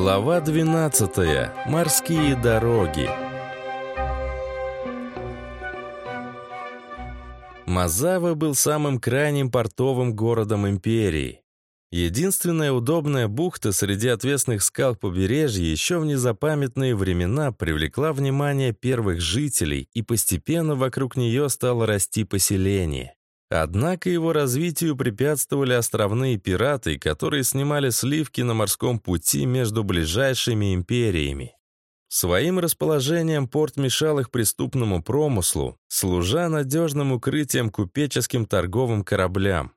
Глава 12. Морские дороги. Мазава был самым крайним портовым городом империи. Единственная удобная бухта среди отвесных скал побережья еще в незапамятные времена привлекла внимание первых жителей, и постепенно вокруг нее стало расти поселение. Однако его развитию препятствовали островные пираты, которые снимали сливки на морском пути между ближайшими империями. Своим расположением порт мешал их преступному промыслу, служа надежным укрытием купеческим торговым кораблям.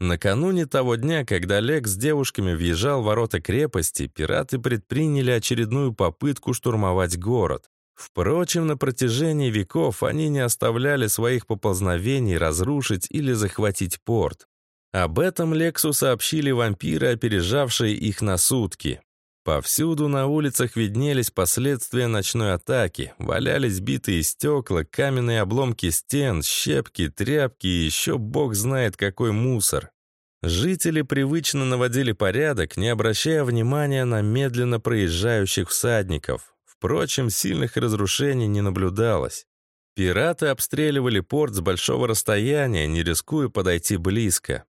Накануне того дня, когда Лек с девушками въезжал в ворота крепости, пираты предприняли очередную попытку штурмовать город. Впрочем, на протяжении веков они не оставляли своих поползновений разрушить или захватить порт. Об этом Лексу сообщили вампиры, опережавшие их на сутки. Повсюду на улицах виднелись последствия ночной атаки, валялись битые стекла, каменные обломки стен, щепки, тряпки и еще бог знает какой мусор. Жители привычно наводили порядок, не обращая внимания на медленно проезжающих всадников. Впрочем, сильных разрушений не наблюдалось. Пираты обстреливали порт с большого расстояния, не рискуя подойти близко.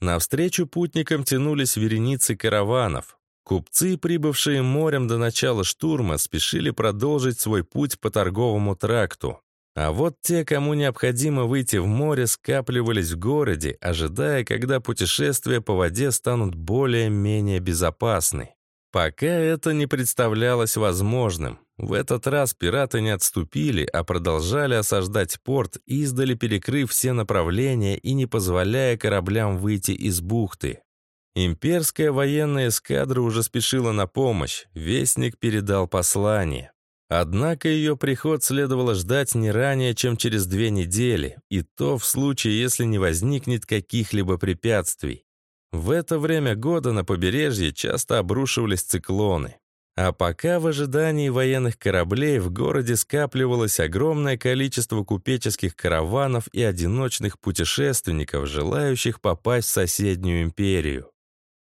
Навстречу путникам тянулись вереницы караванов. Купцы, прибывшие морем до начала штурма, спешили продолжить свой путь по торговому тракту. А вот те, кому необходимо выйти в море, скапливались в городе, ожидая, когда путешествия по воде станут более-менее безопасны. Пока это не представлялось возможным. В этот раз пираты не отступили, а продолжали осаждать порт, издали перекрыв все направления и не позволяя кораблям выйти из бухты. Имперская военная эскадра уже спешила на помощь, Вестник передал послание. Однако ее приход следовало ждать не ранее, чем через две недели, и то в случае, если не возникнет каких-либо препятствий. В это время года на побережье часто обрушивались циклоны. А пока в ожидании военных кораблей в городе скапливалось огромное количество купеческих караванов и одиночных путешественников, желающих попасть в соседнюю империю.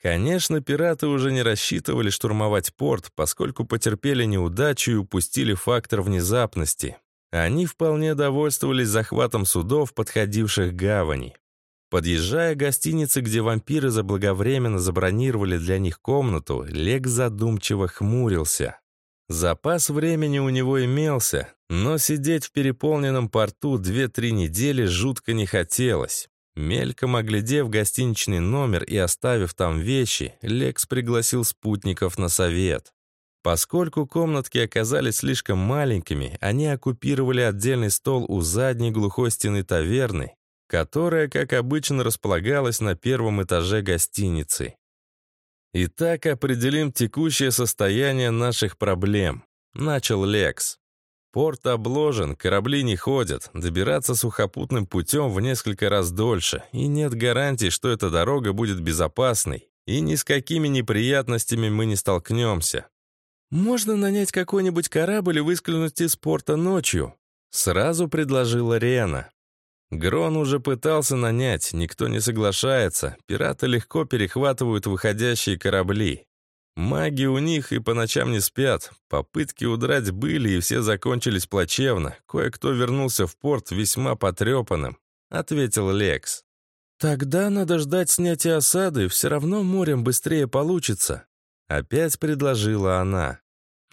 Конечно, пираты уже не рассчитывали штурмовать порт, поскольку потерпели неудачу и упустили фактор внезапности. Они вполне довольствовались захватом судов, подходивших к гавани. Подъезжая к гостинице, где вампиры заблаговременно забронировали для них комнату, Лек задумчиво хмурился. Запас времени у него имелся, но сидеть в переполненном порту две-три недели жутко не хотелось. Мельком оглядев гостиничный номер и оставив там вещи, Лекс пригласил спутников на совет. Поскольку комнатки оказались слишком маленькими, они оккупировали отдельный стол у задней глухой стены таверны которая, как обычно, располагалась на первом этаже гостиницы. «Итак, определим текущее состояние наших проблем», — начал Лекс. «Порт обложен, корабли не ходят, добираться сухопутным путем в несколько раз дольше, и нет гарантий, что эта дорога будет безопасной, и ни с какими неприятностями мы не столкнемся. «Можно нанять какой-нибудь корабль и выскользнуть из порта ночью», — сразу предложила Рена. Грон уже пытался нанять, никто не соглашается. Пираты легко перехватывают выходящие корабли. Маги у них и по ночам не спят. Попытки удрать были, и все закончились плачевно. Кое-кто вернулся в порт весьма потрепанным, — ответил Лекс. «Тогда надо ждать снятия осады, все равно морем быстрее получится», — опять предложила она.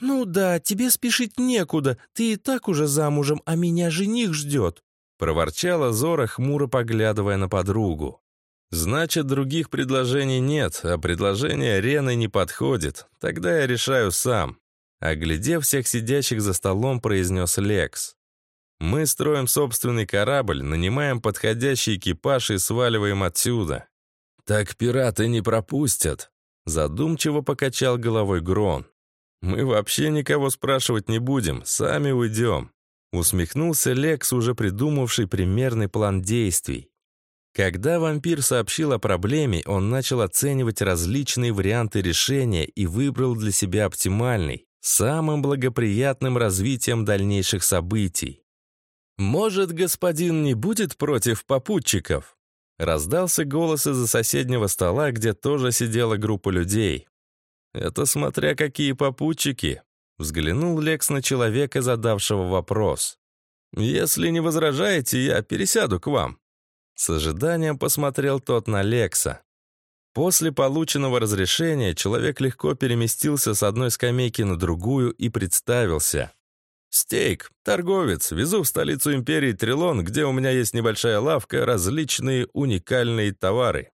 «Ну да, тебе спешить некуда, ты и так уже замужем, а меня жених ждет», Проворчала Зора, хмуро поглядывая на подругу. «Значит, других предложений нет, а предложение Рены не подходит. Тогда я решаю сам». Оглядев всех сидящих за столом, произнес Лекс. «Мы строим собственный корабль, нанимаем подходящий экипаж и сваливаем отсюда». «Так пираты не пропустят», — задумчиво покачал головой Грон. «Мы вообще никого спрашивать не будем, сами уйдем. Усмехнулся Лекс, уже придумавший примерный план действий. Когда вампир сообщил о проблеме, он начал оценивать различные варианты решения и выбрал для себя оптимальный, самым благоприятным развитием дальнейших событий. «Может, господин не будет против попутчиков?» Раздался голос из-за соседнего стола, где тоже сидела группа людей. Это смотря какие попутчики. Взглянул Лекс на человека, задавшего вопрос. «Если не возражаете, я пересяду к вам». С ожиданием посмотрел тот на Лекса. После полученного разрешения человек легко переместился с одной скамейки на другую и представился. «Стейк, торговец, везу в столицу империи Трилон, где у меня есть небольшая лавка, различные уникальные товары.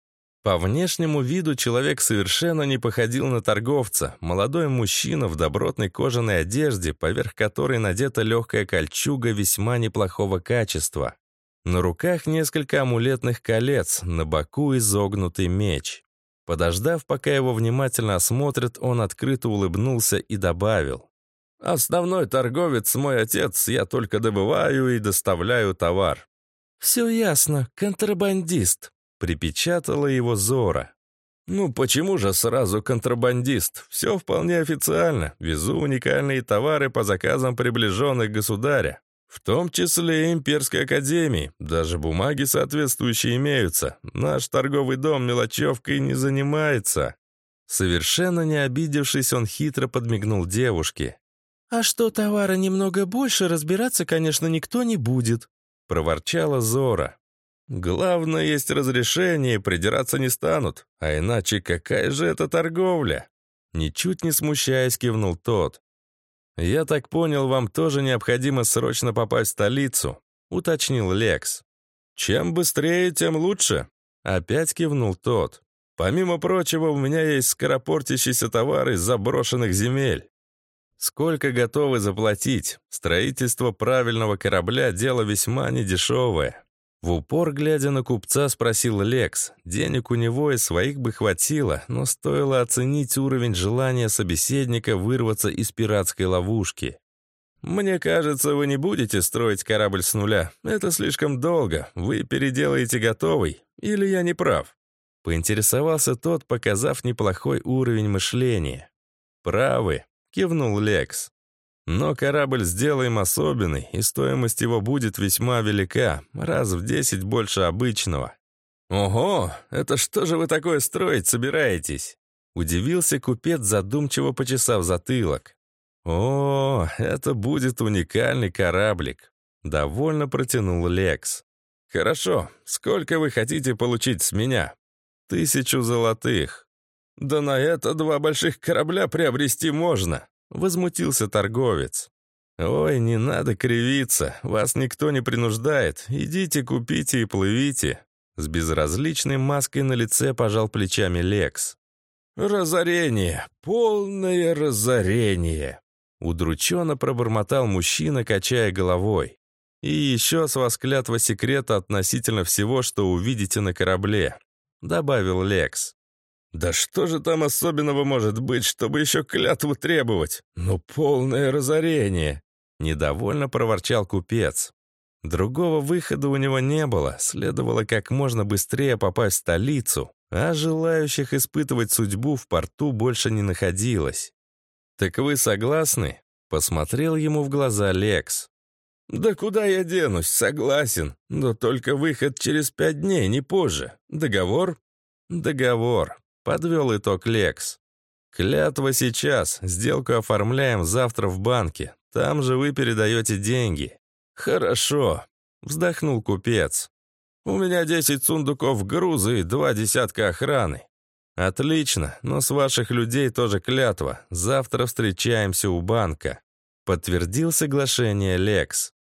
По внешнему виду человек совершенно не походил на торговца. Молодой мужчина в добротной кожаной одежде, поверх которой надета легкая кольчуга весьма неплохого качества. На руках несколько амулетных колец, на боку изогнутый меч. Подождав, пока его внимательно осмотрят, он открыто улыбнулся и добавил. «Основной торговец мой отец, я только добываю и доставляю товар». «Все ясно, контрабандист», Припечатала его Зора. «Ну почему же сразу контрабандист? Все вполне официально. Везу уникальные товары по заказам приближенных государя. В том числе и имперской академии. Даже бумаги соответствующие имеются. Наш торговый дом мелочевкой не занимается». Совершенно не обидевшись, он хитро подмигнул девушке. «А что товара немного больше, разбираться, конечно, никто не будет», — проворчала Зора. Главное, есть разрешение, придираться не станут. А иначе какая же это торговля? Ничуть не смущаясь, кивнул тот. «Я так понял, вам тоже необходимо срочно попасть в столицу», — уточнил Лекс. «Чем быстрее, тем лучше», — опять кивнул тот. «Помимо прочего, у меня есть скоропортящийся товар из заброшенных земель». «Сколько готовы заплатить? Строительство правильного корабля — дело весьма недешевое. В упор, глядя на купца, спросил Лекс. Денег у него и своих бы хватило, но стоило оценить уровень желания собеседника вырваться из пиратской ловушки. «Мне кажется, вы не будете строить корабль с нуля. Это слишком долго. Вы переделаете готовый. Или я не прав?» Поинтересовался тот, показав неплохой уровень мышления. «Правы», — кивнул Лекс. Но корабль сделаем особенный, и стоимость его будет весьма велика, раз в десять больше обычного. «Ого, это что же вы такое строить собираетесь?» Удивился купец, задумчиво почесав затылок. «О, это будет уникальный кораблик», — довольно протянул Лекс. «Хорошо, сколько вы хотите получить с меня?» «Тысячу золотых». «Да на это два больших корабля приобрести можно», Возмутился торговец. «Ой, не надо кривиться, вас никто не принуждает. Идите, купите и плывите». С безразличной маской на лице пожал плечами Лекс. «Разорение! Полное разорение!» Удрученно пробормотал мужчина, качая головой. «И еще с вас клятва секрета относительно всего, что увидите на корабле», — добавил Лекс. Да что же там особенного может быть, чтобы еще клятву требовать? Ну, полное разорение!» Недовольно проворчал купец. Другого выхода у него не было, следовало как можно быстрее попасть в столицу, а желающих испытывать судьбу в порту больше не находилось. «Так вы согласны?» — посмотрел ему в глаза Лекс. «Да куда я денусь, согласен, но только выход через пять дней, не позже. Договор?» «Договор», Подвел итог Лекс. «Клятва сейчас, сделку оформляем завтра в банке. Там же вы передаете деньги». «Хорошо», — вздохнул купец. «У меня десять сундуков груза и два десятка охраны». «Отлично, но с ваших людей тоже клятва. Завтра встречаемся у банка», — подтвердил соглашение Лекс.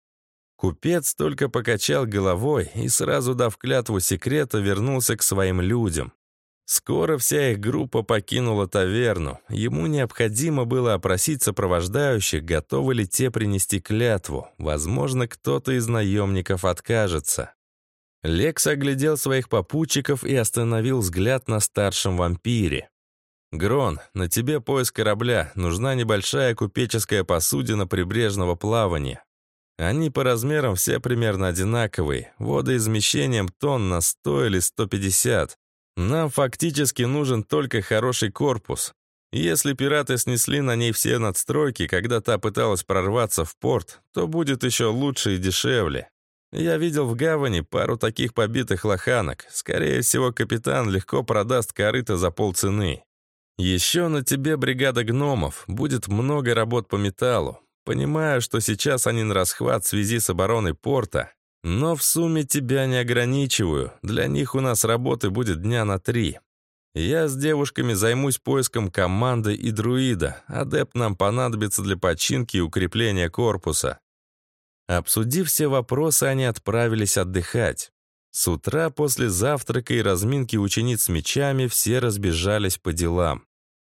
Купец только покачал головой и, сразу дав клятву секрета, вернулся к своим людям. Скоро вся их группа покинула таверну. Ему необходимо было опросить сопровождающих, готовы ли те принести клятву. Возможно, кто-то из наемников откажется. Лекс оглядел своих попутчиков и остановил взгляд на старшем вампире. «Грон, на тебе поиск корабля. Нужна небольшая купеческая посудина прибрежного плавания. Они по размерам все примерно одинаковые. Водоизмещением тонн на 100 или 150. Нам фактически нужен только хороший корпус. Если пираты снесли на ней все надстройки, когда та пыталась прорваться в порт, то будет еще лучше и дешевле. Я видел в гавани пару таких побитых лоханок. Скорее всего, капитан легко продаст корыто за полцены. Еще на тебе бригада гномов, будет много работ по металлу. Понимаю, что сейчас они на расхват в связи с обороной порта, но в сумме тебя не ограничиваю. Для них у нас работы будет дня на три. Я с девушками займусь поиском команды и друида. Адепт нам понадобится для починки и укрепления корпуса. Обсудив все вопросы, они отправились отдыхать. С утра после завтрака и разминки учениц с мечами все разбежались по делам.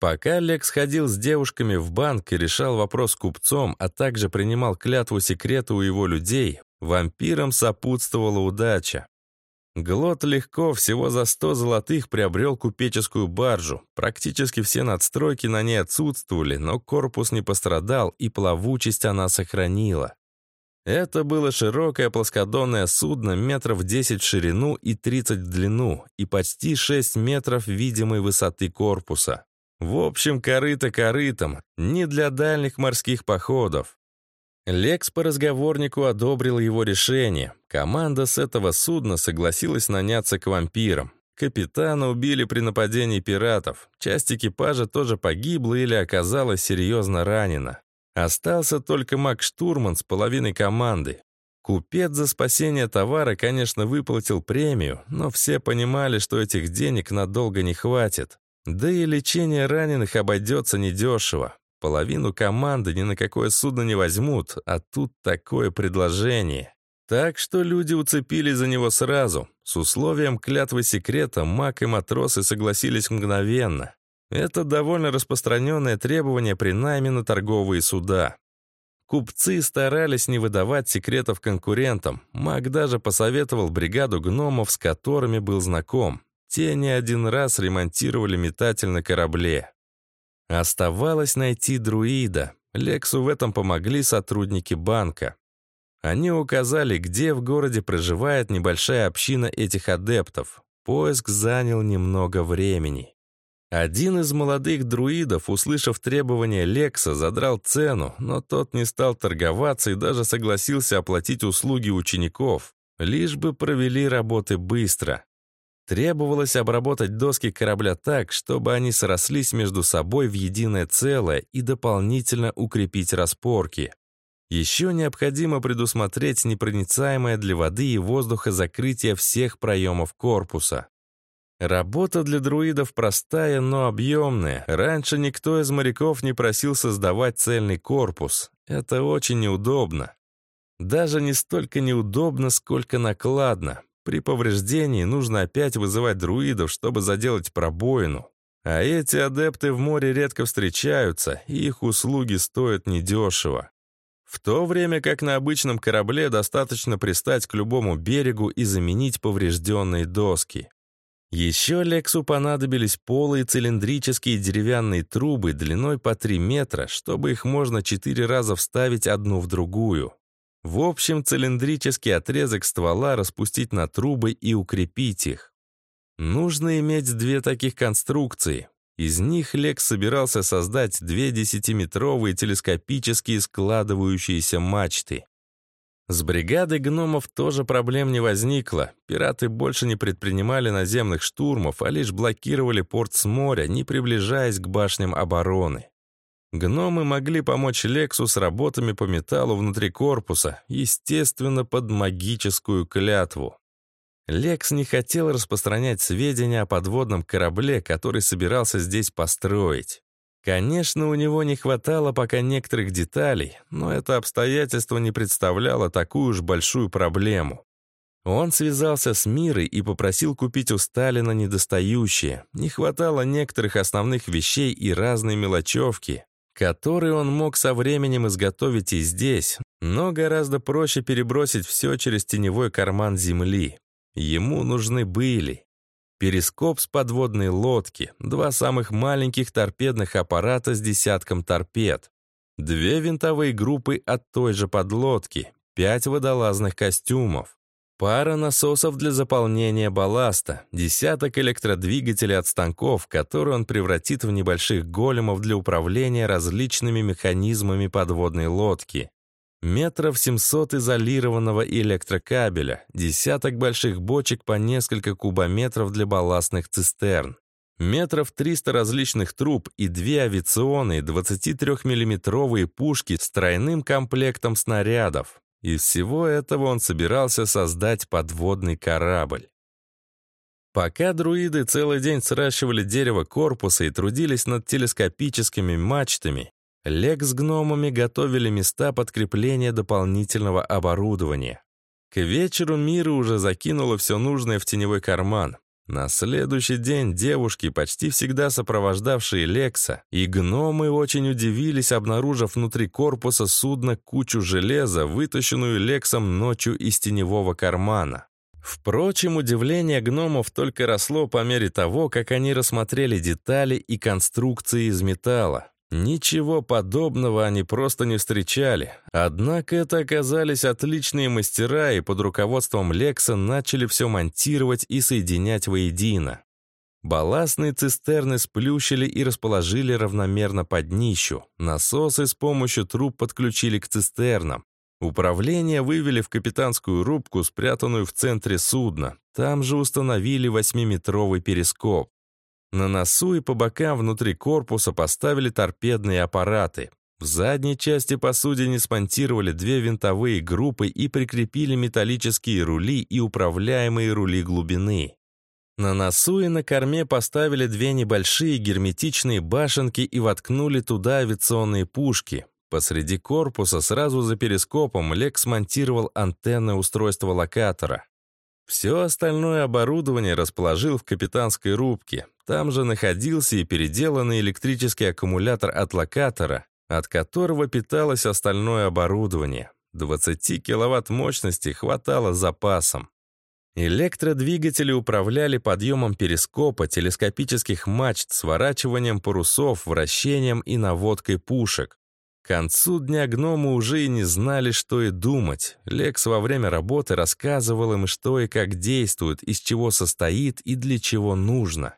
Пока Лекс ходил с девушками в банк и решал вопрос с купцом, а также принимал клятву секрета у его людей, вампирам сопутствовала удача. Глот легко, всего за 100 золотых, приобрел купеческую баржу. Практически все надстройки на ней отсутствовали, но корпус не пострадал, и плавучесть она сохранила. Это было широкое плоскодонное судно метров 10 в ширину и 30 в длину, и почти 6 метров видимой высоты корпуса. В общем, корыто корытом, не для дальних морских походов. Лекс по разговорнику одобрил его решение. Команда с этого судна согласилась наняться к вампирам. Капитана убили при нападении пиратов. Часть экипажа тоже погибла или оказалась серьезно ранена. Остался только маг-штурман с половиной команды. Купец за спасение товара, конечно, выплатил премию, но все понимали, что этих денег надолго не хватит. Да и лечение раненых обойдется недешево. Половину команды ни на какое судно не возьмут, а тут такое предложение. Так что люди уцепились за него сразу. С условием клятвы секрета маг и матросы согласились мгновенно. Это довольно распространенное требование при найме на торговые суда. Купцы старались не выдавать секретов конкурентам. Маг даже посоветовал бригаду гномов, с которыми был знаком. Те не один раз ремонтировали метатель на корабле. Оставалось найти друида. Лексу в этом помогли сотрудники банка. Они указали, где в городе проживает небольшая община этих адептов. Поиск занял немного времени. Один из молодых друидов, услышав требования Лекса, задрал цену, но тот не стал торговаться и даже согласился оплатить услуги учеников, лишь бы провели работы быстро. Требовалось обработать доски корабля так, чтобы они срослись между собой в единое целое и дополнительно укрепить распорки. Еще необходимо предусмотреть непроницаемое для воды и воздуха закрытие всех проемов корпуса. Работа для друидов простая, но объемная. Раньше никто из моряков не просил создавать цельный корпус. Это очень неудобно. Даже не столько неудобно, сколько накладно. При повреждении нужно опять вызывать друидов, чтобы заделать пробоину. А эти адепты в море редко встречаются, и их услуги стоят недешево. В то время как на обычном корабле достаточно пристать к любому берегу и заменить поврежденные доски. Еще Лексу понадобились полые цилиндрические деревянные трубы длиной по 3 метра, чтобы их можно 4 раза вставить одну в другую. В общем, цилиндрический отрезок ствола распустить на трубы и укрепить их. Нужно иметь две таких конструкции. Из них Лекс собирался создать две десятиметровые телескопические складывающиеся мачты. С бригадой гномов тоже проблем не возникло. Пираты больше не предпринимали наземных штурмов, а лишь блокировали порт с моря, не приближаясь к башням обороны. Гномы могли помочь Лексу с работами по металлу внутри корпуса, естественно, под магическую клятву. Лекс не хотел распространять сведения о подводном корабле, который собирался здесь построить. Конечно, у него не хватало пока некоторых деталей, но это обстоятельство не представляло такую уж большую проблему. Он связался с Мирой и попросил купить у Сталина недостающие. Не хватало некоторых основных вещей и разной мелочевки, который он мог со временем изготовить и здесь, но гораздо проще перебросить все через теневой карман Земли. Ему нужны были перископ с подводной лодки, два самых маленьких торпедных аппарата с десятком торпед, две винтовые группы от той же подлодки, пять водолазных костюмов, Пара насосов для заполнения балласта, десяток электродвигателей от станков, которые он превратит в небольших големов для управления различными механизмами подводной лодки. Метров 700 изолированного электрокабеля, десяток больших бочек по несколько кубометров для балластных цистерн. Метров 300 различных труб и две авиационные 23-миллиметровые пушки с тройным комплектом снарядов. Из всего этого он собирался создать подводный корабль. Пока друиды целый день сращивали дерево корпуса и трудились над телескопическими мачтами, Лек с гномами готовили места подкрепления дополнительного оборудования. К вечеру Мира уже закинула все нужное в теневой карман. На следующий день девушки, почти всегда сопровождавшие Лекса, и гномы очень удивились, обнаружив внутри корпуса судна кучу железа, вытащенную Лексом ночью из теневого кармана. Впрочем, удивление гномов только росло по мере того, как они рассмотрели детали и конструкции из металла. Ничего подобного они просто не встречали. Однако это оказались отличные мастера, и под руководством Лекса начали все монтировать и соединять воедино. Балластные цистерны сплющили и расположили равномерно под днищу. Насосы с помощью труб подключили к цистернам. Управление вывели в капитанскую рубку, спрятанную в центре судна. Там же установили восьмиметровый перископ. На носу и по бокам внутри корпуса поставили торпедные аппараты. В задней части посудины спонтировали две винтовые группы и прикрепили металлические рули и управляемые рули глубины. На носу и на корме поставили две небольшие герметичные башенки и воткнули туда авиационные пушки. Посреди корпуса сразу за перископом Лек смонтировал антенны устройства локатора. Все остальное оборудование расположил в капитанской рубке. Там же находился и переделанный электрический аккумулятор от локатора, от которого питалось остальное оборудование. 20 киловатт мощности хватало запасом. Электродвигатели управляли подъемом перископа, телескопических мачт, сворачиванием парусов, вращением и наводкой пушек. К концу дня гномы уже и не знали, что и думать. Лекс во время работы рассказывал им, что и как действует, из чего состоит и для чего нужно.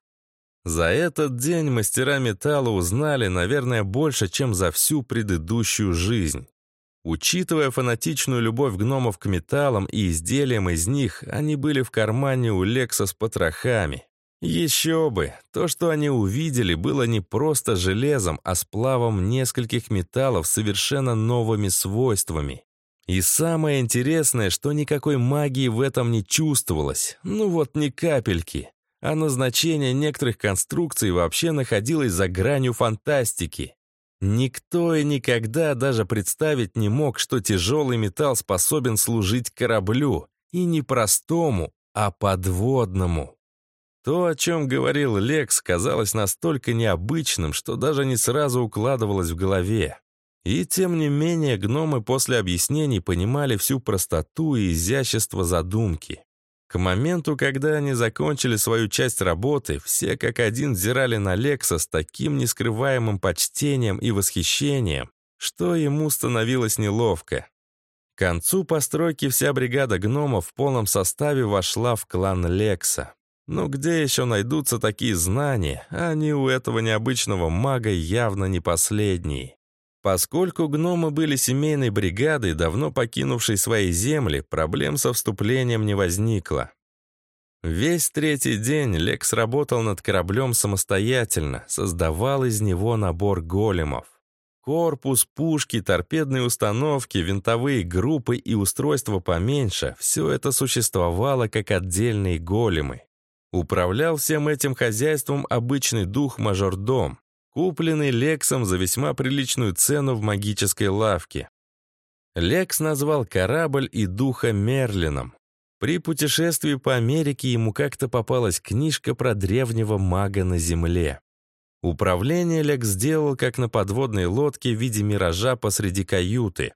За этот день мастера металла узнали, наверное, больше, чем за всю предыдущую жизнь. Учитывая фанатичную любовь гномов к металлам и изделиям из них, они были в кармане у Лекса с потрохами. Еще бы! То, что они увидели, было не просто железом, а сплавом нескольких металлов с совершенно новыми свойствами. И самое интересное, что никакой магии в этом не чувствовалось. Ну вот ни капельки. А назначение некоторых конструкций вообще находилось за гранью фантастики. Никто и никогда даже представить не мог, что тяжелый металл способен служить кораблю. И не простому, а подводному. То, о чем говорил Лекс, казалось настолько необычным, что даже не сразу укладывалось в голове. И тем не менее гномы после объяснений понимали всю простоту и изящество задумки. К моменту, когда они закончили свою часть работы, все как один взирали на Лекса с таким нескрываемым почтением и восхищением, что ему становилось неловко. К концу постройки вся бригада гномов в полном составе вошла в клан Лекса. Но где еще найдутся такие знания? Они у этого необычного мага явно не последние. Поскольку гномы были семейной бригадой, давно покинувшей свои земли, проблем со вступлением не возникло. Весь третий день Лекс работал над кораблем самостоятельно, создавал из него набор големов. Корпус, пушки, торпедные установки, винтовые группы и устройства поменьше – все это существовало как отдельные големы. Управлял всем этим хозяйством обычный дух-мажордом, купленный Лексом за весьма приличную цену в магической лавке. Лекс назвал корабль и духа Мерлином. При путешествии по Америке ему как-то попалась книжка про древнего мага на Земле. Управление Лекс сделал как на подводной лодке в виде миража посреди каюты.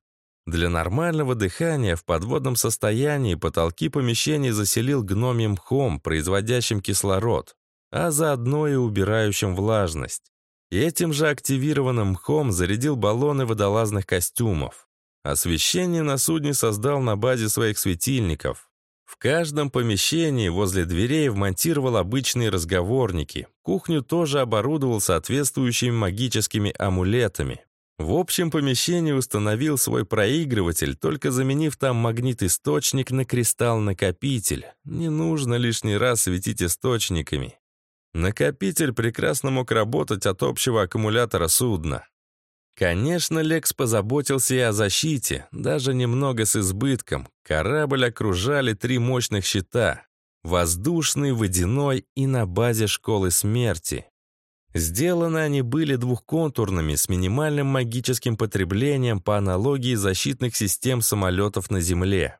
Для нормального дыхания в подводном состоянии потолки помещений заселил гномьим мхом, производящим кислород, а заодно и убирающим влажность. Этим же активированным мхом зарядил баллоны водолазных костюмов. Освещение на судне создал на базе своих светильников. В каждом помещении возле дверей вмонтировал обычные разговорники. Кухню тоже оборудовал соответствующими магическими амулетами. В общем помещении установил свой проигрыватель, только заменив там магнит-источник на кристалл-накопитель. Не нужно лишний раз светить источниками. Накопитель прекрасно мог работать от общего аккумулятора судна. Конечно, Лекс позаботился и о защите, даже немного с избытком. Корабль окружали три мощных щита — воздушный, водяной и на базе школы смерти. Сделаны они были двухконтурными с минимальным магическим потреблением по аналогии защитных систем самолетов на Земле.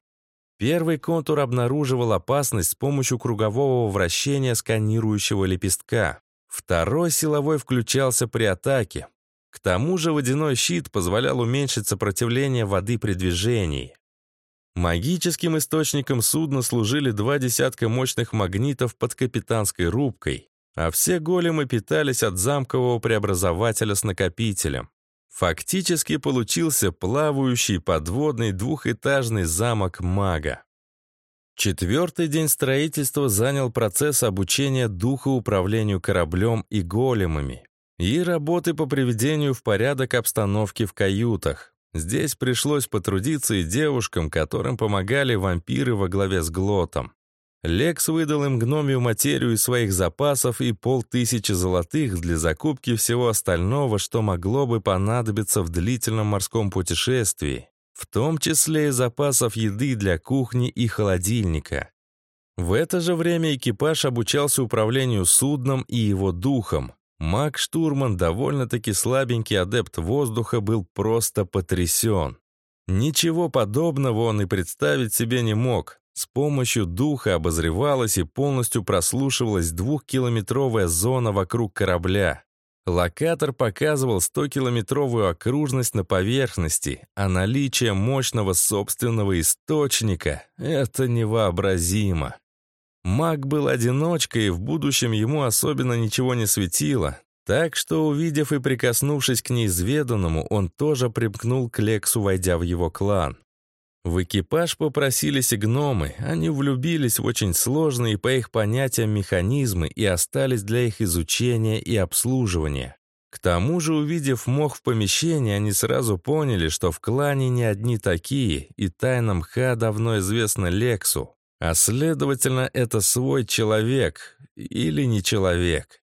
Первый контур обнаруживал опасность с помощью кругового вращения сканирующего лепестка. Второй силовой включался при атаке, к тому же водяной щит позволял уменьшить сопротивление воды при движении. Магическим источником судна служили два десятка мощных магнитов под капитанской рубкой, а все големы питались от замкового преобразователя с накопителем. Фактически получился плавающий подводный двухэтажный замок мага. Четвертый день строительства занял процесс обучения духа управлению кораблем и големами и работы по приведению в порядок обстановки в каютах. Здесь пришлось потрудиться и девушкам, которым помогали вампиры во главе с Глотом. Лекс выдал им гномию материю из своих запасов и полтысячи золотых для закупки всего остального, что могло бы понадобиться в длительном морском путешествии, в том числе и запасов еды для кухни и холодильника. В это же время экипаж обучался управлению судном и его духом, Маг-штурман, довольно-таки слабенький адепт воздуха, был просто потрясен. Ничего подобного он и представить себе не мог. С помощью духа обозревалась и полностью прослушивалась двухкилометровая зона вокруг корабля. Локатор показывал 100-километровую окружность на поверхности, а наличие мощного собственного источника — это невообразимо. Маг был одиночкой, и в будущем ему особенно ничего не светило, так что, увидев и прикоснувшись к неизведанному, он тоже примкнул к Лексу, войдя в его клан. В экипаж попросились и гномы, они влюбились в очень сложные по их понятиям механизмы и остались для их изучения и обслуживания. К тому же, увидев мох в помещении, они сразу поняли, что в клане не одни такие, и тайна мха давно известна Лексу. А следовательно, это свой человек или не человек.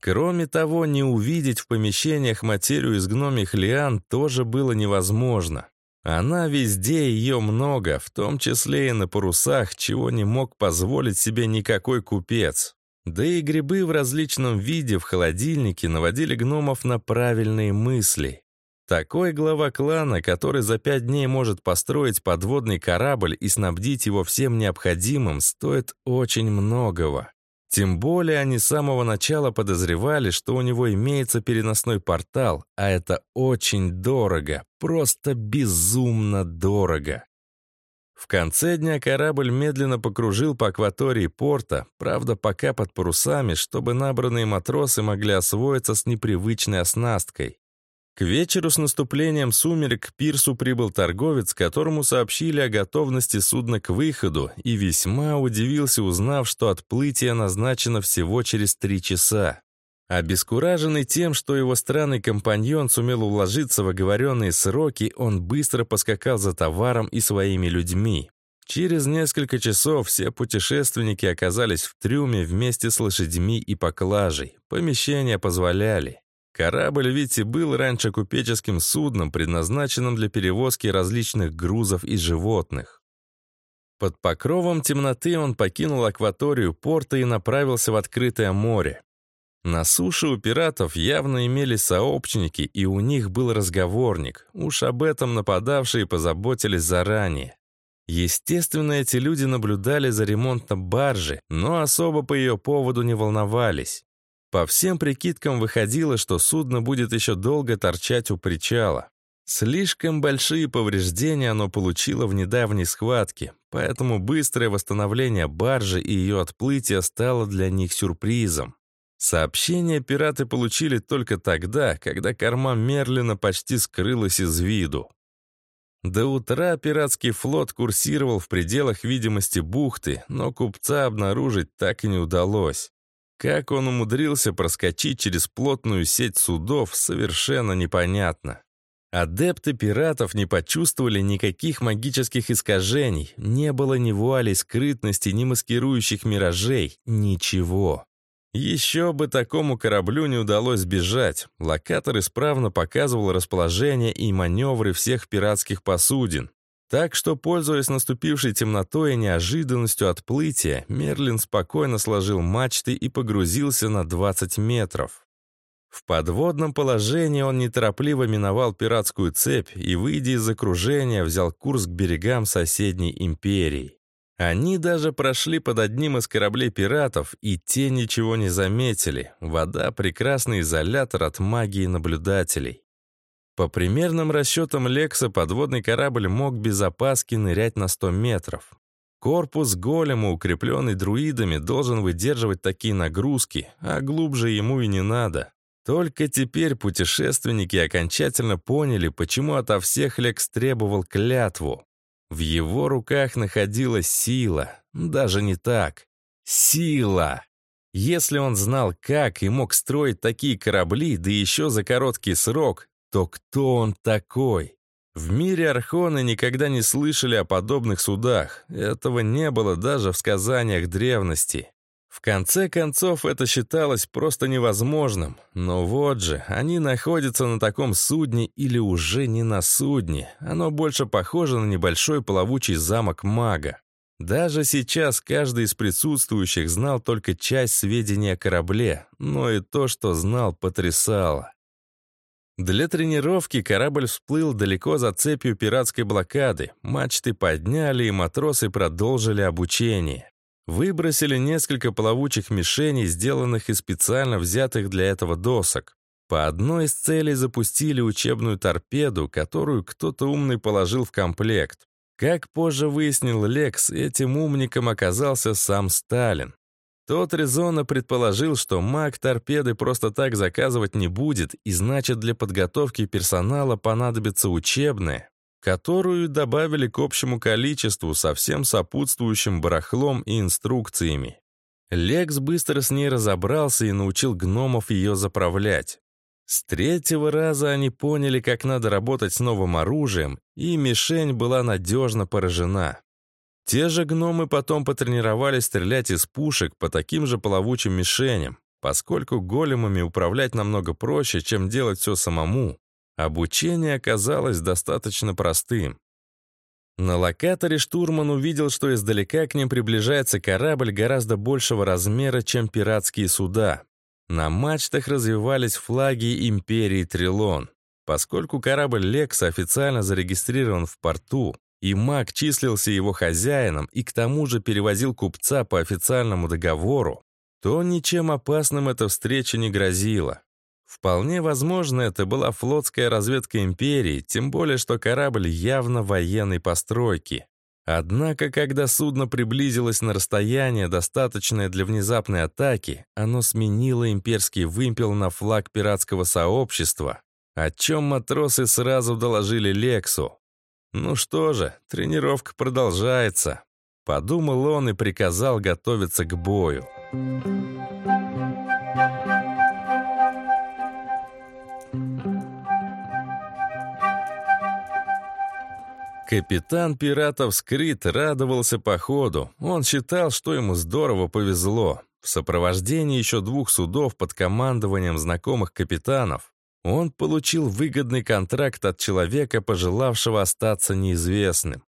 Кроме того, не увидеть в помещениях материю из гномих лиан тоже было невозможно. Она везде, ее много, в том числе и на парусах, чего не мог позволить себе никакой купец. Да и грибы в различном виде в холодильнике наводили гномов на правильные мысли. Такой глава клана, который за пять дней может построить подводный корабль и снабдить его всем необходимым, стоит очень многого. Тем более они с самого начала подозревали, что у него имеется переносной портал, а это очень дорого, просто безумно дорого. В конце дня корабль медленно покружил по акватории порта, правда, пока под парусами, чтобы набранные матросы могли освоиться с непривычной оснасткой. К вечеру с наступлением сумерек к пирсу прибыл торговец, которому сообщили о готовности судна к выходу, и весьма удивился, узнав, что отплытие назначено всего через три часа. Обескураженный тем, что его странный компаньон сумел уложиться в оговоренные сроки, он быстро поскакал за товаром и своими людьми. Через несколько часов все путешественники оказались в трюме вместе с лошадьми и поклажей. Помещения позволяли. Корабль ведь и был раньше купеческим судном, предназначенным для перевозки различных грузов и животных. Под покровом темноты он покинул акваторию порта и направился в открытое море. На суше у пиратов явно имелись сообщники, и у них был разговорник. Уж об этом нападавшие позаботились заранее. Естественно, эти люди наблюдали за ремонтом баржи, но особо по ее поводу не волновались. По всем прикидкам выходило, что судно будет еще долго торчать у причала. Слишком большие повреждения оно получило в недавней схватке, поэтому быстрое восстановление баржи и ее отплытие стало для них сюрпризом. Сообщение пираты получили только тогда, когда корма Мерлина почти скрылась из виду. До утра пиратский флот курсировал в пределах видимости бухты, но купца обнаружить так и не удалось. Как он умудрился проскочить через плотную сеть судов, совершенно непонятно. Адепты пиратов не почувствовали никаких магических искажений, не было ни вуалей скрытности, ни маскирующих миражей, ничего. Еще бы такому кораблю не удалось сбежать. Локатор исправно показывал расположение и маневры всех пиратских посудин. Так что, пользуясь наступившей темнотой и неожиданностью отплытия, Мерлин спокойно сложил мачты и погрузился на 20 метров. В подводном положении он неторопливо миновал пиратскую цепь и, выйдя из окружения, взял курс к берегам соседней империи. Они даже прошли под одним из кораблей пиратов, и те ничего не заметили. Вода — прекрасный изолятор от магии наблюдателей. По примерным расчетам Лекса, подводный корабль мог без опаски нырять на 100 метров. Корпус голема, укрепленный друидами, должен выдерживать такие нагрузки, а глубже ему и не надо. Только теперь путешественники окончательно поняли, почему ото всех Лекс требовал клятву. В его руках находилась сила. Даже не так. Сила! Если он знал, как и мог строить такие корабли, да еще за короткий срок, то кто он такой? В мире Архоны никогда не слышали о подобных судах. Этого не было даже в сказаниях древности. В конце концов, это считалось просто невозможным. Но вот же, они находятся на таком судне или уже не на судне. Оно больше похоже на небольшой плавучий замок мага. Даже сейчас каждый из присутствующих знал только часть сведений о корабле, но и то, что знал, потрясало. Для тренировки корабль всплыл далеко за цепью пиратской блокады, мачты подняли, и матросы продолжили обучение. Выбросили несколько плавучих мишеней, сделанных из специально взятых для этого досок. По одной из целей запустили учебную торпеду, которую кто-то умный положил в комплект. Как позже выяснил Лекс, этим умником оказался сам Сталин. Тот резонно предположил, что маг торпеды просто так заказывать не будет, и значит для подготовки персонала понадобится учебная, которую добавили к общему количеству со всем сопутствующим барахлом и инструкциями. Лекс быстро с ней разобрался и научил гномов ее заправлять. С третьего раза они поняли, как надо работать с новым оружием, и мишень была надежно поражена. Те же гномы потом потренировались стрелять из пушек по таким же плавучим мишеням, поскольку големами управлять намного проще, чем делать все самому. Обучение оказалось достаточно простым. На локаторе штурман увидел, что издалека к ним приближается корабль гораздо большего размера, чем пиратские суда. На мачтах развивались флаги империи Трилон. Поскольку корабль «Лекс» официально зарегистрирован в порту, и маг числился его хозяином и к тому же перевозил купца по официальному договору, то ничем опасным эта встреча не грозила. Вполне возможно, это была флотская разведка империи, тем более, что корабль явно военной постройки. Однако, когда судно приблизилось на расстояние, достаточное для внезапной атаки, оно сменило имперский вымпел на флаг пиратского сообщества, о чем матросы сразу доложили Лексу. «Ну что же, тренировка продолжается», — подумал он и приказал готовиться к бою. Капитан пиратов Скрит радовался походу. Он считал, что ему здорово повезло. В сопровождении еще двух судов под командованием знакомых капитанов он получил выгодный контракт от человека, пожелавшего остаться неизвестным.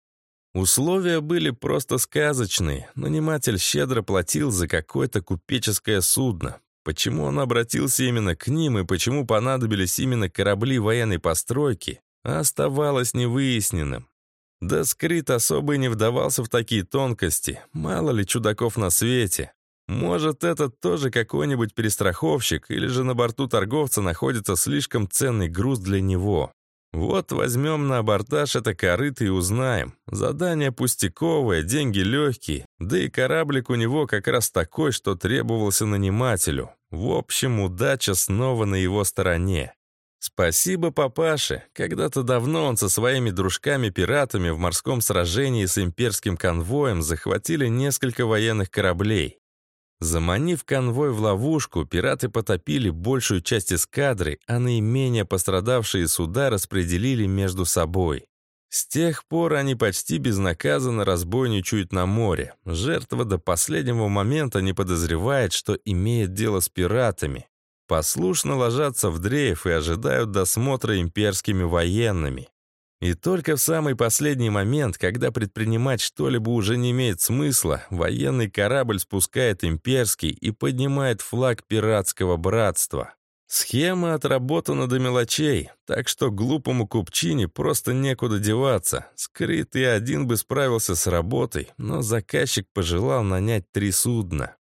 Условия были просто сказочные. Наниматель щедро платил за какое-то купеческое судно. Почему он обратился именно к ним и почему понадобились именно корабли военной постройки, оставалось невыясненным. Да Скрит особо и не вдавался в такие тонкости. Мало ли чудаков на свете. Может, этот тоже какой-нибудь перестраховщик, или же на борту торговца находится слишком ценный груз для него. Вот возьмем на абортаж это корыто и узнаем. Задание пустяковое, деньги легкие, да и кораблик у него как раз такой, что требовался нанимателю. В общем, удача снова на его стороне. Спасибо папаше. Когда-то давно он со своими дружками-пиратами в морском сражении с имперским конвоем захватили несколько военных кораблей. Заманив конвой в ловушку, пираты потопили большую часть эскадры, а наименее пострадавшие суда распределили между собой. С тех пор они почти безнаказанно разбойничают на море. Жертва до последнего момента не подозревает, что имеет дело с пиратами. Послушно ложатся в дрейф и ожидают досмотра имперскими военными. И только в самый последний момент, когда предпринимать что-либо уже не имеет смысла, военный корабль спускает имперский и поднимает флаг пиратского братства. Схема отработана до мелочей, так что глупому купчине просто некуда деваться. Скрытый один бы справился с работой, но заказчик пожелал нанять три судна.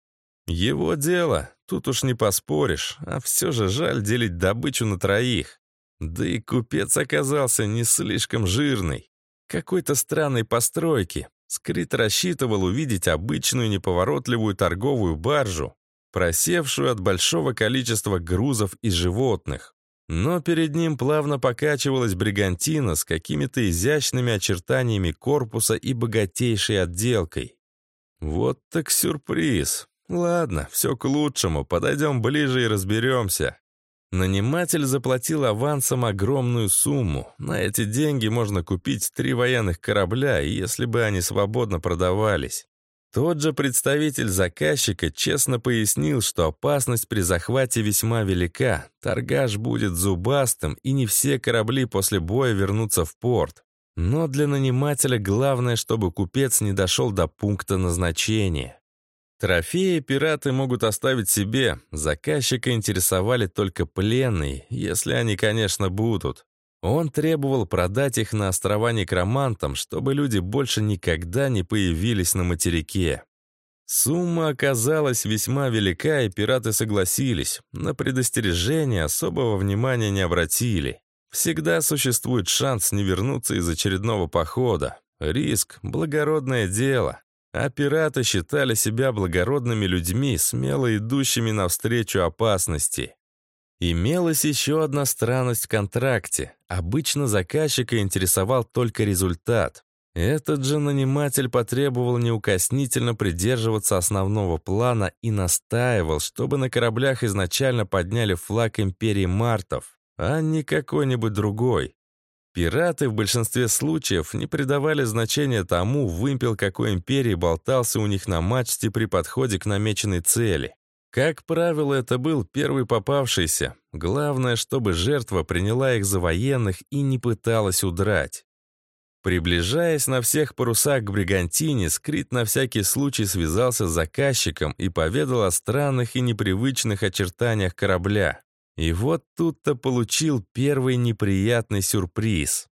Его дело, тут уж не поспоришь, а все же жаль делить добычу на троих. Да и купец оказался не слишком жирный. Какой-то странной постройки. Скрит рассчитывал увидеть обычную неповоротливую торговую баржу, просевшую от большого количества грузов и животных. Но перед ним плавно покачивалась бригантина с какими-то изящными очертаниями корпуса и богатейшей отделкой. Вот так сюрприз. Ладно, все к лучшему, подойдем ближе и разберемся. Наниматель заплатил авансом огромную сумму. На эти деньги можно купить три военных корабля, если бы они свободно продавались. Тот же представитель заказчика честно пояснил, что опасность при захвате весьма велика, торгаш будет зубастым, и не все корабли после боя вернутся в порт. Но для нанимателя главное, чтобы купец не дошел до пункта назначения. Трофеи пираты могут оставить себе, заказчика интересовали только пленные, если они, конечно, будут. Он требовал продать их на острова некромантам, чтобы люди больше никогда не появились на материке. Сумма оказалась весьма велика, и пираты согласились. На предостережение особого внимания не обратили. Всегда существует шанс не вернуться из очередного похода. Риск — благородное дело. А пираты считали себя благородными людьми, смело идущими навстречу опасности. Имелась еще одна странность в контракте. Обычно заказчика интересовал только результат. Этот же наниматель потребовал неукоснительно придерживаться основного плана и настаивал, чтобы на кораблях изначально подняли флаг империи Мартов, а не какой-нибудь другой. Пираты в большинстве случаев не придавали значения тому, вымпел какой империи болтался у них на мачте при подходе к намеченной цели. Как правило, это был первый попавшийся. Главное, чтобы жертва приняла их за военных и не пыталась удрать. Приближаясь на всех парусах к Бригантине, Скрит на всякий случай связался с заказчиком и поведал о странных и непривычных очертаниях корабля. И вот тут-то получил первый неприятный сюрприз.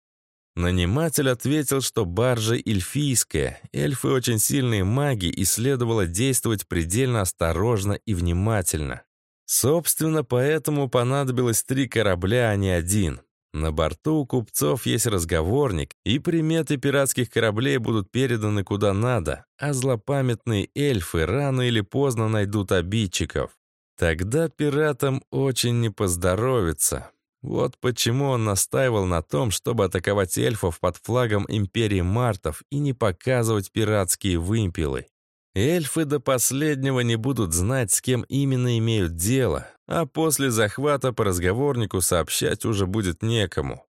Наниматель ответил, что баржа эльфийская, эльфы очень сильные маги, и следовало действовать предельно осторожно и внимательно. Собственно, поэтому понадобилось три корабля, а не один. На борту у купцов есть разговорник, и приметы пиратских кораблей будут переданы куда надо, а злопамятные эльфы рано или поздно найдут обидчиков. Тогда пиратам очень не поздоровится. Вот почему он настаивал на том, чтобы атаковать эльфов под флагом Империи Мартов и не показывать пиратские вымпелы. Эльфы до последнего не будут знать, с кем именно имеют дело, а после захвата по разговорнику сообщать уже будет некому.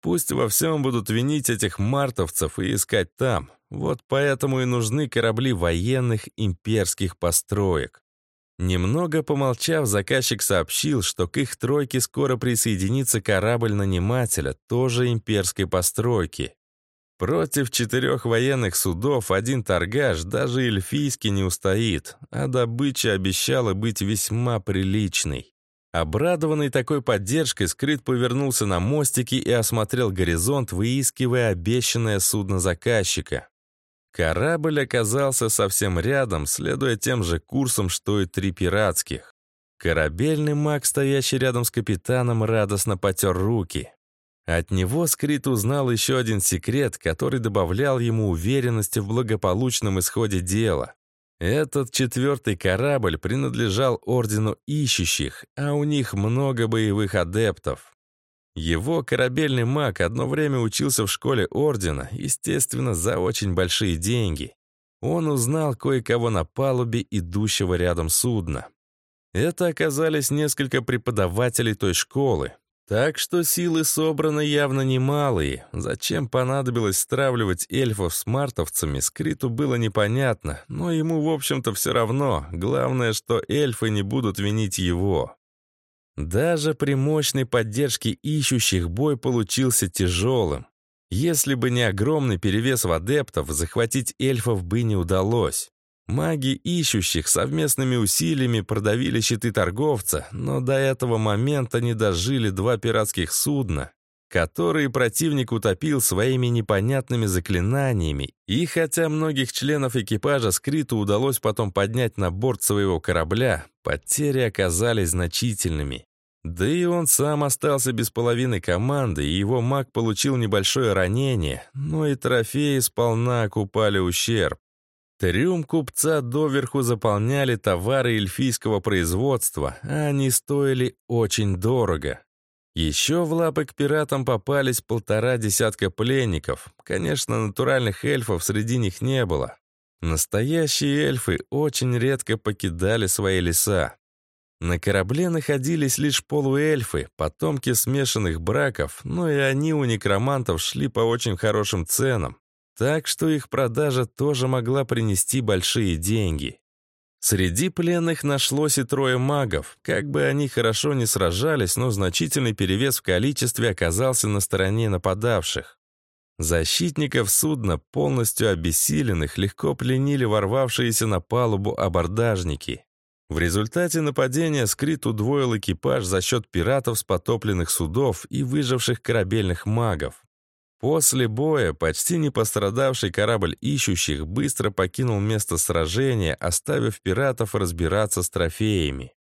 Пусть во всем будут винить этих мартовцев и искать там. Вот поэтому и нужны корабли военных имперских построек. Немного помолчав, заказчик сообщил, что к их тройке скоро присоединится корабль нанимателя, тоже имперской постройки. Против четырех военных судов один торгаш даже эльфийский не устоит, а добыча обещала быть весьма приличной. Обрадованный такой поддержкой, Скрыт повернулся на мостике и осмотрел горизонт, выискивая обещанное судно заказчика. Корабль оказался совсем рядом, следуя тем же курсом, что и три пиратских. Корабельный маг, стоящий рядом с капитаном, радостно потер руки. От него Скрит узнал еще один секрет, который добавлял ему уверенности в благополучном исходе дела. Этот четвертый корабль принадлежал Ордену Ищущих, а у них много боевых адептов. Его корабельный маг одно время учился в школе Ордена, естественно, за очень большие деньги. Он узнал кое-кого на палубе идущего рядом судна. Это оказались несколько преподавателей той школы. Так что силы собраны явно немалые. Зачем понадобилось стравливать эльфов с мартовцами, Скриту было непонятно, но ему, в общем-то, все равно. Главное, что эльфы не будут винить его. Даже при мощной поддержке ищущих бой получился тяжелым. Если бы не огромный перевес в адептов, захватить эльфов бы не удалось. Маги ищущих совместными усилиями продавили щиты торговца, но до этого момента не дожили два пиратских судна, которые противник утопил своими непонятными заклинаниями, и хотя многих членов экипажа Скриту удалось потом поднять на борт своего корабля, потери оказались значительными. Да и он сам остался без половины команды, и его маг получил небольшое ранение, но и трофеи сполна окупали ущерб. Трюм купца доверху заполняли товары эльфийского производства, а они стоили очень дорого. Еще в лапы к пиратам попались полтора десятка пленников. Конечно, натуральных эльфов среди них не было. Настоящие эльфы очень редко покидали свои леса. На корабле находились лишь полуэльфы, потомки смешанных браков, но и они у некромантов шли по очень хорошим ценам. Так что их продажа тоже могла принести большие деньги. Среди пленных нашлось и трое магов. Как бы они хорошо не сражались, но значительный перевес в количестве оказался на стороне нападавших. Защитников судна, полностью обессиленных, легко пленили ворвавшиеся на палубу абордажники. В результате нападения Скрит удвоил экипаж за счет пиратов с потопленных судов и выживших корабельных магов. После боя почти не пострадавший корабль ищущих быстро покинул место сражения, оставив пиратов разбираться с трофеями.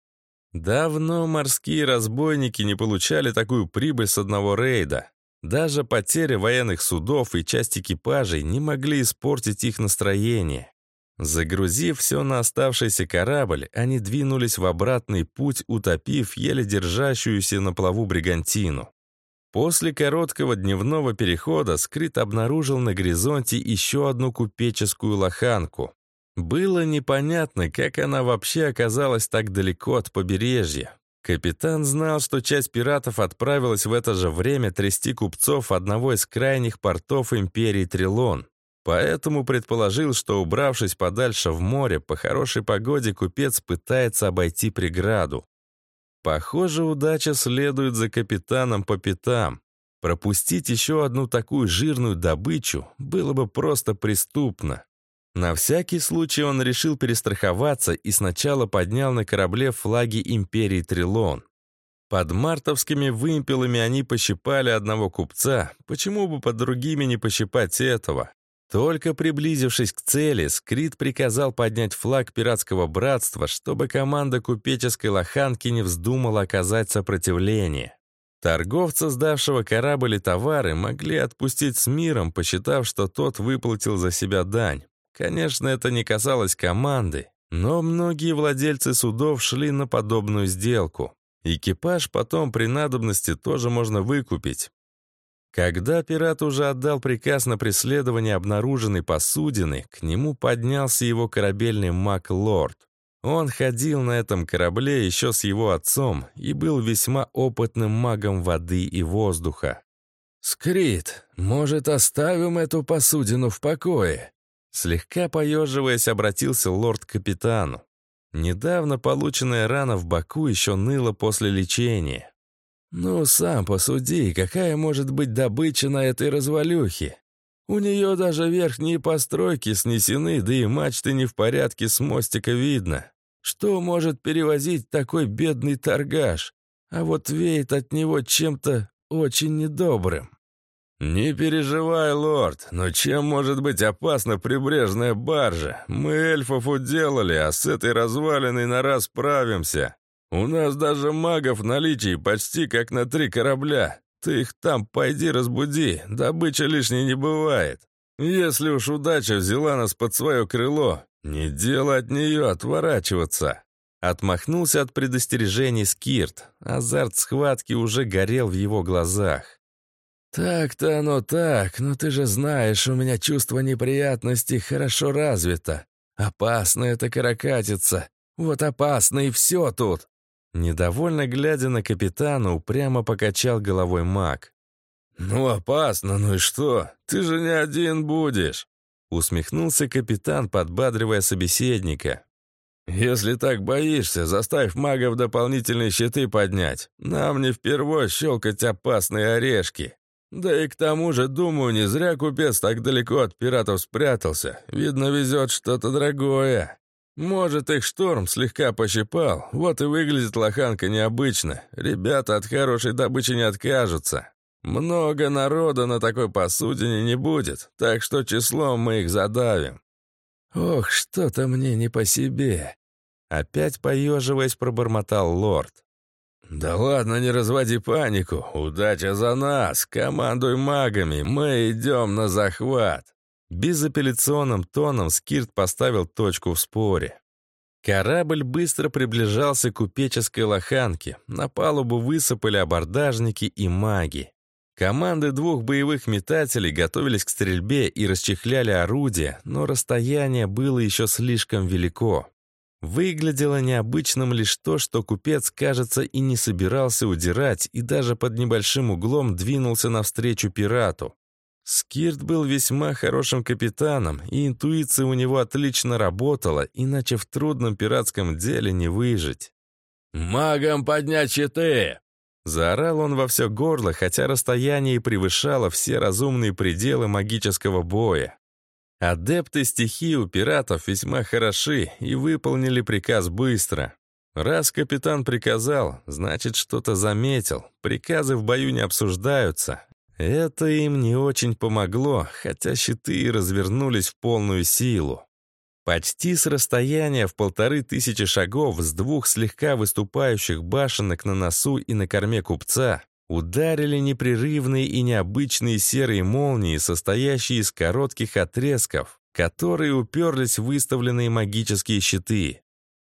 Давно морские разбойники не получали такую прибыль с одного рейда. Даже потери военных судов и часть экипажей не могли испортить их настроение. Загрузив все на оставшийся корабль, они двинулись в обратный путь, утопив еле держащуюся на плаву бригантину. После короткого дневного перехода Скрит обнаружил на горизонте еще одну купеческую лоханку. Было непонятно, как она вообще оказалась так далеко от побережья. Капитан знал, что часть пиратов отправилась в это же время трясти купцов одного из крайних портов империи Трилон. Поэтому предположил, что, убравшись подальше в море, по хорошей погоде купец пытается обойти преграду. Похоже, удача следует за капитаном по пятам. Пропустить еще одну такую жирную добычу было бы просто преступно. На всякий случай он решил перестраховаться и сначала поднял на корабле флаги империи Трилон. Под мартовскими вымпелами они пощипали одного купца, почему бы под другими не пощипать этого? Только приблизившись к цели, Скрит приказал поднять флаг пиратского братства, чтобы команда купеческой лоханки не вздумала оказать сопротивление. Торговца, сдавшего корабль и товары, могли отпустить с миром, посчитав, что тот выплатил за себя дань. Конечно, это не касалось команды, но многие владельцы судов шли на подобную сделку. Экипаж потом при надобности тоже можно выкупить. Когда пират уже отдал приказ на преследование обнаруженной посудины, к нему поднялся его корабельный маг Лорд. Он ходил на этом корабле еще с его отцом и был весьма опытным магом воды и воздуха. «Скрит, может, оставим эту посудину в покое?» Слегка поеживаясь, обратился лорд к капитану. Недавно полученная рана в боку еще ныла после лечения. «Ну, сам посуди, какая может быть добыча на этой развалюхе? У нее даже верхние постройки снесены, да и мачты не в порядке с мостика видно. Что может перевозить такой бедный торгаш? А вот веет от него чем-то очень недобрым». «Не переживай, лорд, но чем может быть опасна прибрежная баржа? Мы эльфов уделали, а с этой развалиной на раз справимся. У нас даже магов в наличии почти как на три корабля. Ты их там пойди разбуди, добыча лишней не бывает. Если уж удача взяла нас под свое крыло, не дело от нее отворачиваться». Отмахнулся от предостережений Скирт. Азарт схватки уже горел в его глазах. «Так-то оно так, но ты же знаешь, у меня чувство неприятности хорошо развито. Опасно это каракатица. Вот опасно и все тут. Недовольно глядя на капитана, упрямо покачал головой маг. «Ну, опасно, ну и что? Ты же не один будешь!» Усмехнулся капитан, подбадривая собеседника. «Если так боишься, заставь магов дополнительные щиты поднять. Нам не впервой щелкать опасные орешки. Да и к тому же, думаю, не зря купец так далеко от пиратов спрятался. Видно, везет что-то дорогое. Может, их шторм слегка пощипал, вот и выглядит лоханка необычно. Ребята от хорошей добычи не откажутся. Много народа на такой посудине не будет, так что числом мы их задавим. Ох, что-то мне не по себе. Опять поеживаясь, пробормотал лорд. «Да ладно, не разводи панику. Удача за нас. Командуй магами. Мы идем на захват». Безапелляционным тоном Скирт поставил точку в споре. Корабль быстро приближался к купеческой лоханке. На палубу высыпали абордажники и маги. Команды двух боевых метателей готовились к стрельбе и расчехляли орудия, но расстояние было еще слишком велико. Выглядело необычным лишь то, что купец, кажется, и не собирался удирать, и даже под небольшим углом двинулся навстречу пирату. Скирт был весьма хорошим капитаном, и интуиция у него отлично работала, иначе в трудном пиратском деле не выжить. «Магам поднять щиты!» Заорал он во все горло, хотя расстояние превышало все разумные пределы магического боя. Адепты стихии у пиратов весьма хороши и выполнили приказ быстро. Раз капитан приказал, значит, что-то заметил. Приказы в бою не обсуждаются. Это им не очень помогло, хотя щиты развернулись в полную силу. Почти с расстояния в полторы тысячи шагов с двух слегка выступающих башенок на носу и на корме купца Ударили непрерывные и необычные серые молнии, состоящие из коротких отрезков, которые уперлись в выставленные магические щиты.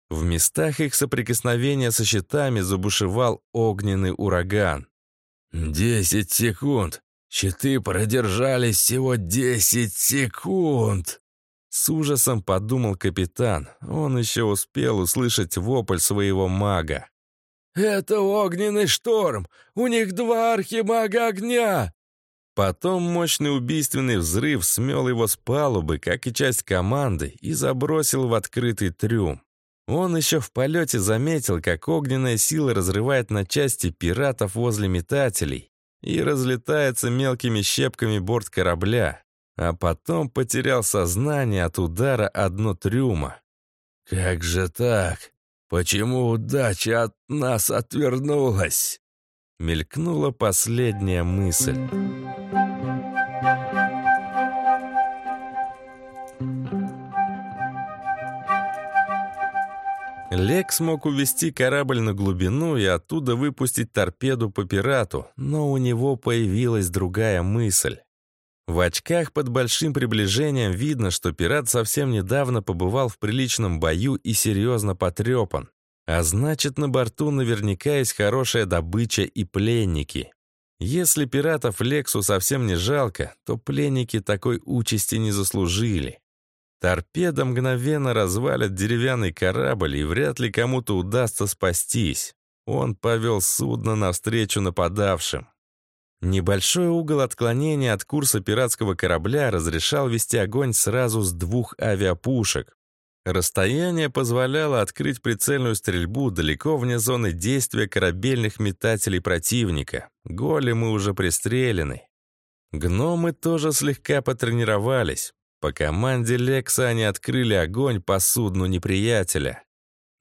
В местах их соприкосновения со щитами забушевал огненный ураган. «Десять секунд! Щиты продержались всего десять секунд!» С ужасом подумал капитан. Он еще успел услышать вопль своего мага. «Это огненный шторм! У них два архимага огня!» Потом мощный убийственный взрыв смел его с палубы, как и часть команды, и забросил в открытый трюм. Он еще в полете заметил, как огненная сила разрывает на части пиратов возле метателей и разлетается мелкими щепками борт корабля, а потом потерял сознание от удара одно трюма. «Как же так?» Почему удача от нас отвернулась?» Мелькнула последняя мысль. Лек смог увести корабль на глубину и оттуда выпустить торпеду по пирату, но у него появилась другая мысль. В очках под большим приближением видно, что пират совсем недавно побывал в приличном бою и серьезно потрепан. А значит, на борту наверняка есть хорошая добыча и пленники. Если пиратов Лексу совсем не жалко, то пленники такой участи не заслужили. Торпеда мгновенно развалит деревянный корабль, и вряд ли кому-то удастся спастись. Он повел судно навстречу нападавшим. Небольшой угол отклонения от курса пиратского корабля разрешал вести огонь сразу с двух авиапушек. Расстояние позволяло открыть прицельную стрельбу далеко вне зоны действия корабельных метателей противника. Големы уже пристрелены. Гномы тоже слегка потренировались. По команде Лекса они открыли огонь по судну неприятеля.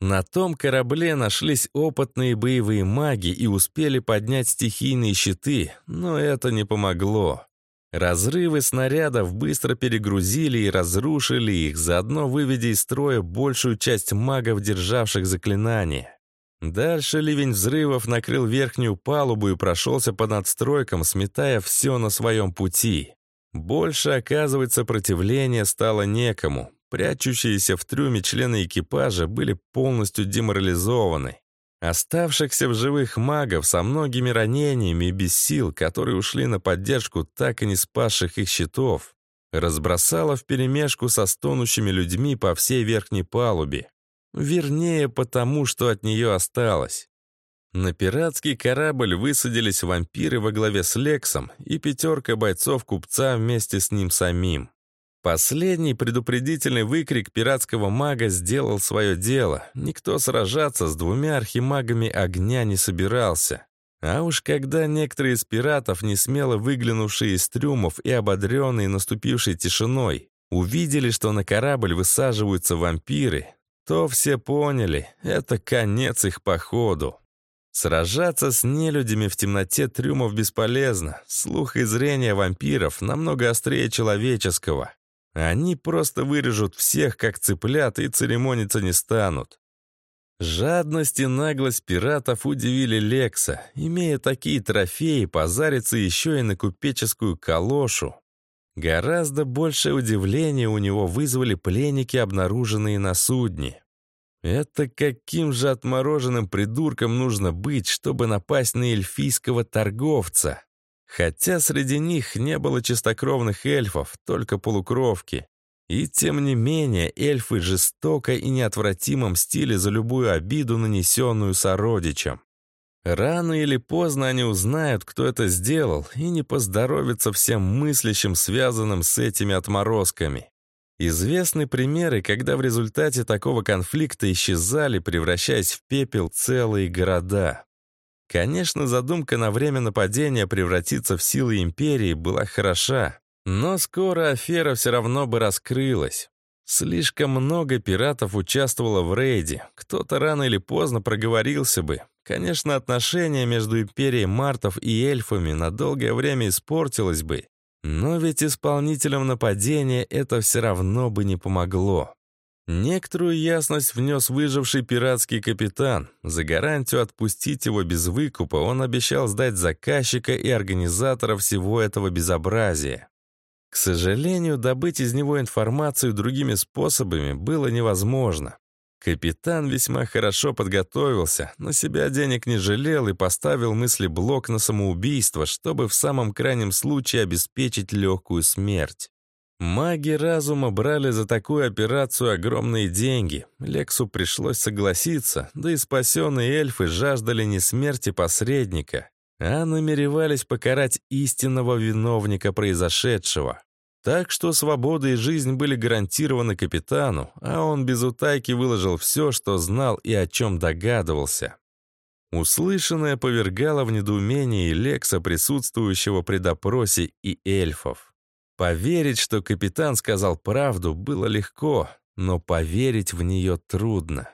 На том корабле нашлись опытные боевые маги и успели поднять стихийные щиты, но это не помогло. Разрывы снарядов быстро перегрузили и разрушили их, заодно выведя из строя большую часть магов, державших заклинания. Дальше ливень взрывов накрыл верхнюю палубу и прошелся по надстройкам, сметая все на своем пути. Больше оказывать сопротивление стало некому. Прячущиеся в трюме члены экипажа были полностью деморализованы. Оставшихся в живых магов со многими ранениями и без сил, которые ушли на поддержку так и не спасших их щитов, разбросало вперемешку со стонущими людьми по всей верхней палубе. Вернее, потому что от нее осталось. На пиратский корабль высадились вампиры во главе с Лексом и пятерка бойцов купца вместе с ним самим. Последний предупредительный выкрик пиратского мага сделал свое дело. Никто сражаться с двумя архимагами огня не собирался. А уж когда некоторые из пиратов, не смело выглянувшие из трюмов и ободренные наступившей тишиной, увидели, что на корабль высаживаются вампиры, то все поняли — это конец их походу. Сражаться с нелюдями в темноте трюмов бесполезно. Слух и зрение вампиров намного острее человеческого. Они просто вырежут всех, как цыплят, и церемониться не станут. Жадность и наглость пиратов удивили Лекса. Имея такие трофеи, позариться еще и на купеческую калошу. Гораздо большее удивление у него вызвали пленники, обнаруженные на судне. Это каким же отмороженным придурком нужно быть, чтобы напасть на эльфийского торговца? Хотя среди них не было чистокровных эльфов, только полукровки. И тем не менее, эльфы жестоко и неотвратимо мстили за любую обиду, нанесенную сородичам. Рано или поздно они узнают, кто это сделал, и не поздоровится всем мыслящим, связанным с этими отморозками. Известны примеры, когда в результате такого конфликта исчезали, превращаясь в пепел целые города. Конечно, задумка на время нападения превратиться в силы империи была хороша, но скоро афера все равно бы раскрылась. Слишком много пиратов участвовало в рейде, кто-то рано или поздно проговорился бы. Конечно, отношения между империей мартов и эльфами на долгое время испортилось бы, но ведь исполнителям нападения это все равно бы не помогло. Некоторую ясность внес выживший пиратский капитан. За гарантию отпустить его без выкупа он обещал сдать заказчика и организатора всего этого безобразия. К сожалению, добыть из него информацию другими способами было невозможно. Капитан весьма хорошо подготовился, на себя денег не жалел и поставил мысли блок на самоубийство, чтобы в самом крайнем случае обеспечить легкую смерть. Маги разума брали за такую операцию огромные деньги. Лексу пришлось согласиться, да и спасенные эльфы жаждали не смерти посредника, а намеревались покарать истинного виновника произошедшего. Так что свобода и жизнь были гарантированы капитану, а он без утайки выложил все, что знал и о чем догадывался. Услышанное повергало в недоумение Лекса, присутствующего при допросе, и эльфов. Поверить, что капитан сказал правду, было легко, но поверить в нее трудно.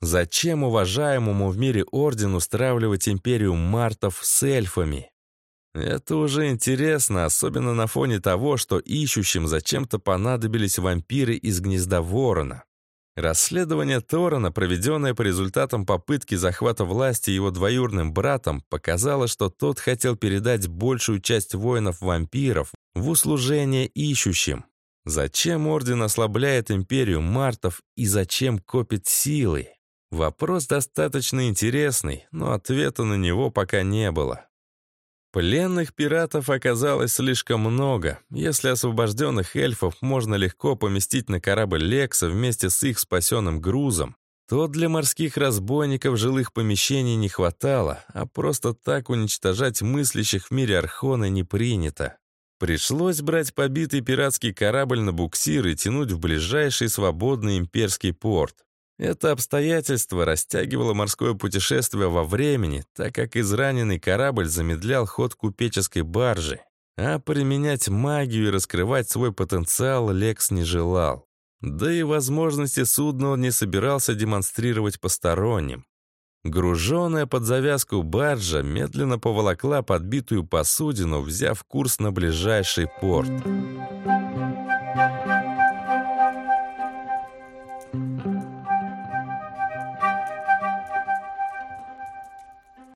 Зачем уважаемому в мире ордену стравливать империю мартов с эльфами? Это уже интересно, особенно на фоне того, что ищущим зачем-то понадобились вампиры из гнезда ворона. Расследование Торана, проведенное по результатам попытки захвата власти его двоюрным братом, показало, что тот хотел передать большую часть воинов-вампиров в услужение ищущим. Зачем Орден ослабляет империю Мартов и зачем копит силы? Вопрос достаточно интересный, но ответа на него пока не было. Пленных пиратов оказалось слишком много. Если освобожденных эльфов можно легко поместить на корабль Лекса вместе с их спасенным грузом, то для морских разбойников жилых помещений не хватало, а просто так уничтожать мыслящих в мире Архона не принято. Пришлось брать побитый пиратский корабль на буксир и тянуть в ближайший свободный имперский порт. Это обстоятельство растягивало морское путешествие во времени, так как израненный корабль замедлял ход купеческой баржи, а применять магию и раскрывать свой потенциал Лекс не желал. Да и возможности судна он не собирался демонстрировать посторонним. Груженная под завязку баржа медленно поволокла подбитую посудину, взяв курс на ближайший порт.